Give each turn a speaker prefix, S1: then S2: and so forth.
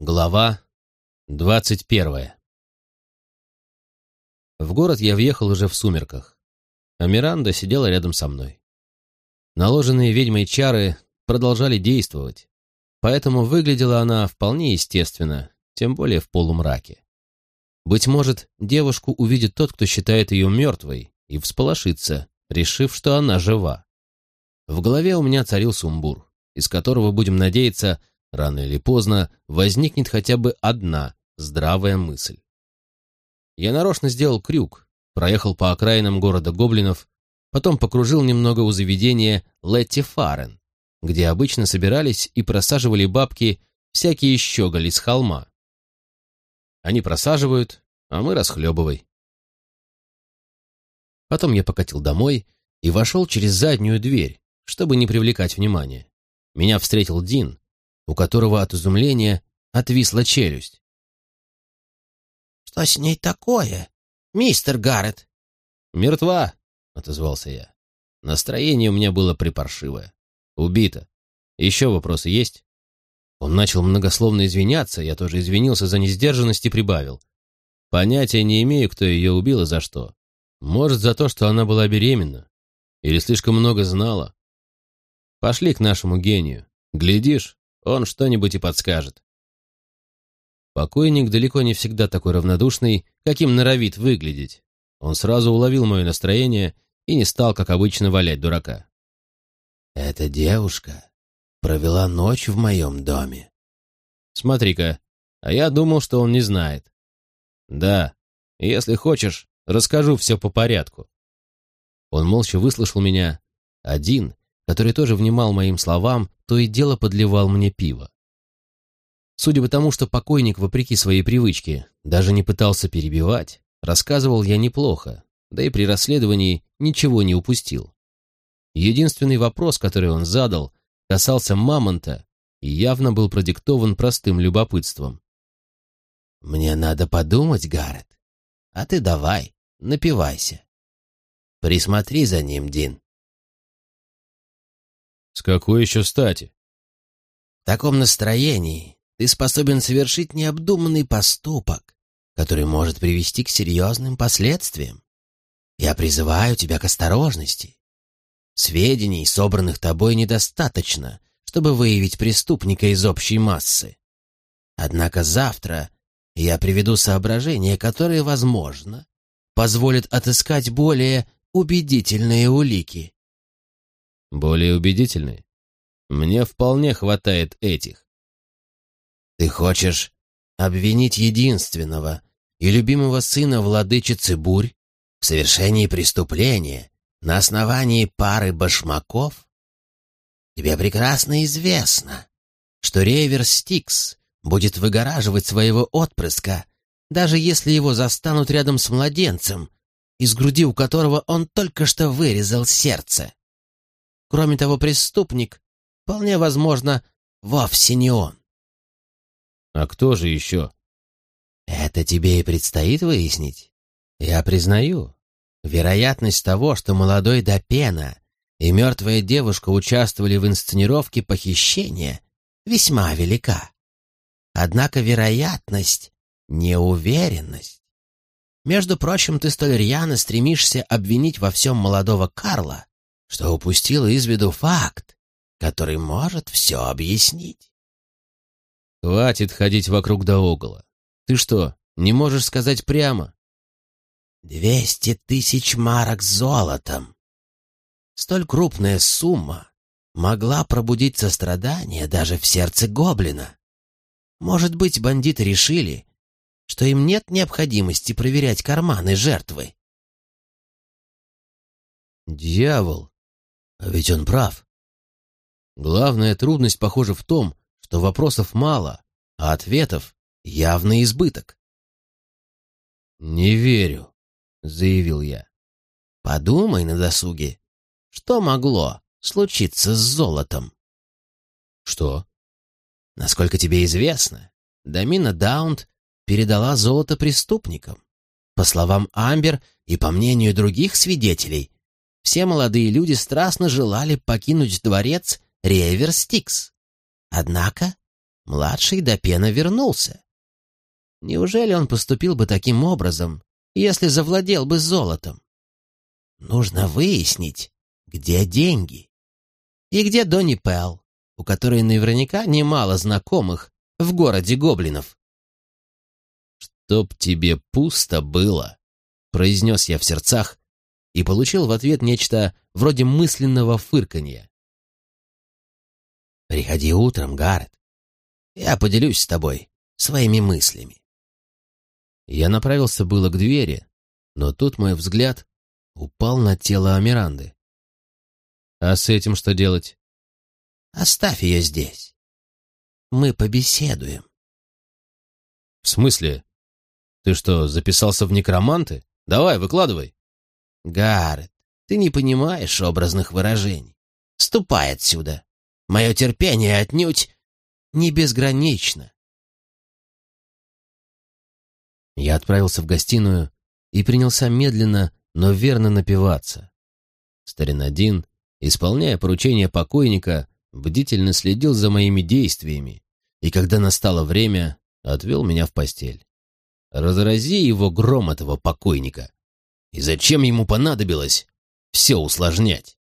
S1: Глава двадцать первая В город я въехал уже в сумерках, а Миранда сидела рядом со мной. Наложенные ведьмой чары продолжали действовать, поэтому выглядела она вполне естественно, тем более в полумраке. Быть может, девушку увидит тот, кто считает ее мертвой, и всполошится, решив, что она жива. В голове у меня царил сумбур, из которого, будем надеяться, Рано или поздно возникнет хотя бы одна здравая мысль. Я нарочно сделал крюк, проехал по окраинам города гоблинов, потом покружил немного у заведения Летти Фарен, где обычно собирались и просаживали бабки всякие щеголи с холма. Они просаживают, а мы расхлебывай. Потом я покатил домой и вошел через заднюю дверь, чтобы не привлекать внимания. Меня встретил Дин, у которого от изумления отвисла челюсть.
S2: «Что с ней такое, мистер Гаррет?»
S1: «Мертва», — отозвался я. Настроение у меня было припаршивое. Убита. Еще вопросы есть? Он начал многословно извиняться, я тоже извинился за несдержанность и прибавил. Понятия не имею, кто ее убил и за что. Может, за то, что она была беременна. Или слишком много знала. Пошли к нашему гению. Глядишь, он что-нибудь и подскажет. Покойник далеко не всегда такой равнодушный, каким норовит выглядеть. Он сразу уловил мое настроение и не стал, как обычно, валять дурака.
S2: «Эта девушка провела ночь в моем доме».
S1: «Смотри-ка, а я думал, что он не знает». «Да, если хочешь, расскажу все по порядку». Он молча выслушал меня. Один, который тоже внимал моим словам, то и дело подливал мне пиво. Судя по тому, что покойник, вопреки своей привычке, даже не пытался перебивать, рассказывал я неплохо, да и при расследовании ничего не упустил. Единственный вопрос, который он задал, касался мамонта и явно был продиктован простым любопытством.
S2: «Мне надо подумать, Гаррет. А ты давай, напивайся. Присмотри за ним, Дин.
S1: С какой еще стати?
S2: В таком настроении ты способен совершить необдуманный поступок, который может привести к серьезным последствиям. Я призываю тебя к осторожности. Сведений, собранных тобой, недостаточно, чтобы выявить преступника из общей массы. Однако завтра я приведу соображения, которые, возможно, позволят отыскать более убедительные улики.
S1: Более убедительные? Мне вполне хватает этих.
S2: Ты хочешь обвинить единственного и любимого сына владычицы Бурь в совершении преступления на основании пары башмаков? Тебе прекрасно известно, что Рейвер Стикс будет выгораживать своего отпрыска, даже если его застанут рядом с младенцем, из груди у которого он только что вырезал сердце. Кроме того, преступник, вполне возможно, вовсе не он.
S1: А кто же еще?
S2: Это тебе и предстоит выяснить. Я признаю, вероятность того, что молодой Допена и мертвая девушка участвовали в инсценировке похищения, весьма велика. Однако вероятность — неуверенность. Между прочим, ты столь рьяно стремишься обвинить во всем молодого Карла, что упустила из виду факт, который может все объяснить.
S1: Хватит ходить вокруг да около. Ты что, не можешь сказать прямо?
S2: Двести тысяч марок золотом. Столь крупная сумма могла пробудить сострадание даже в сердце гоблина. Может быть, бандиты решили, что им нет необходимости проверять карманы жертвы.
S1: Дьявол! А ведь он прав. Главная трудность, похоже, в том, что вопросов мало, а ответов явный избыток. «Не верю», — заявил я.
S2: «Подумай на досуге, что могло случиться с золотом?»
S1: «Что?»
S2: «Насколько тебе известно, Дамина Даунт передала золото преступникам. По словам Амбер и по мнению других свидетелей, все молодые люди страстно желали покинуть дворец Риэверстикс. Однако младший Допена вернулся. Неужели он поступил бы таким образом, если завладел бы золотом? Нужно выяснить, где деньги. И где Донни Пелл, у которой наверняка немало знакомых в городе гоблинов.
S1: «Чтоб тебе пусто было», — произнес я в сердцах и получил в ответ нечто вроде мысленного фырканья.
S2: «Приходи утром, Гаррет. Я поделюсь с тобой своими мыслями».
S1: Я направился было к двери, но тут мой взгляд упал на тело Амиранды. «А с этим что делать?»
S2: «Оставь ее здесь. Мы побеседуем».
S1: «В смысле? Ты что, записался в некроманты? Давай, выкладывай».
S2: «Гаррет, ты не понимаешь образных выражений. Ступай отсюда. Мое терпение отнюдь не безгранично».
S1: Я отправился в гостиную и принялся медленно, но верно напиваться. Старинадин, исполняя поручение покойника, бдительно следил за моими действиями, и когда настало время, отвел меня в постель. Разрази его гром этого покойника. И зачем ему понадобилось все усложнять?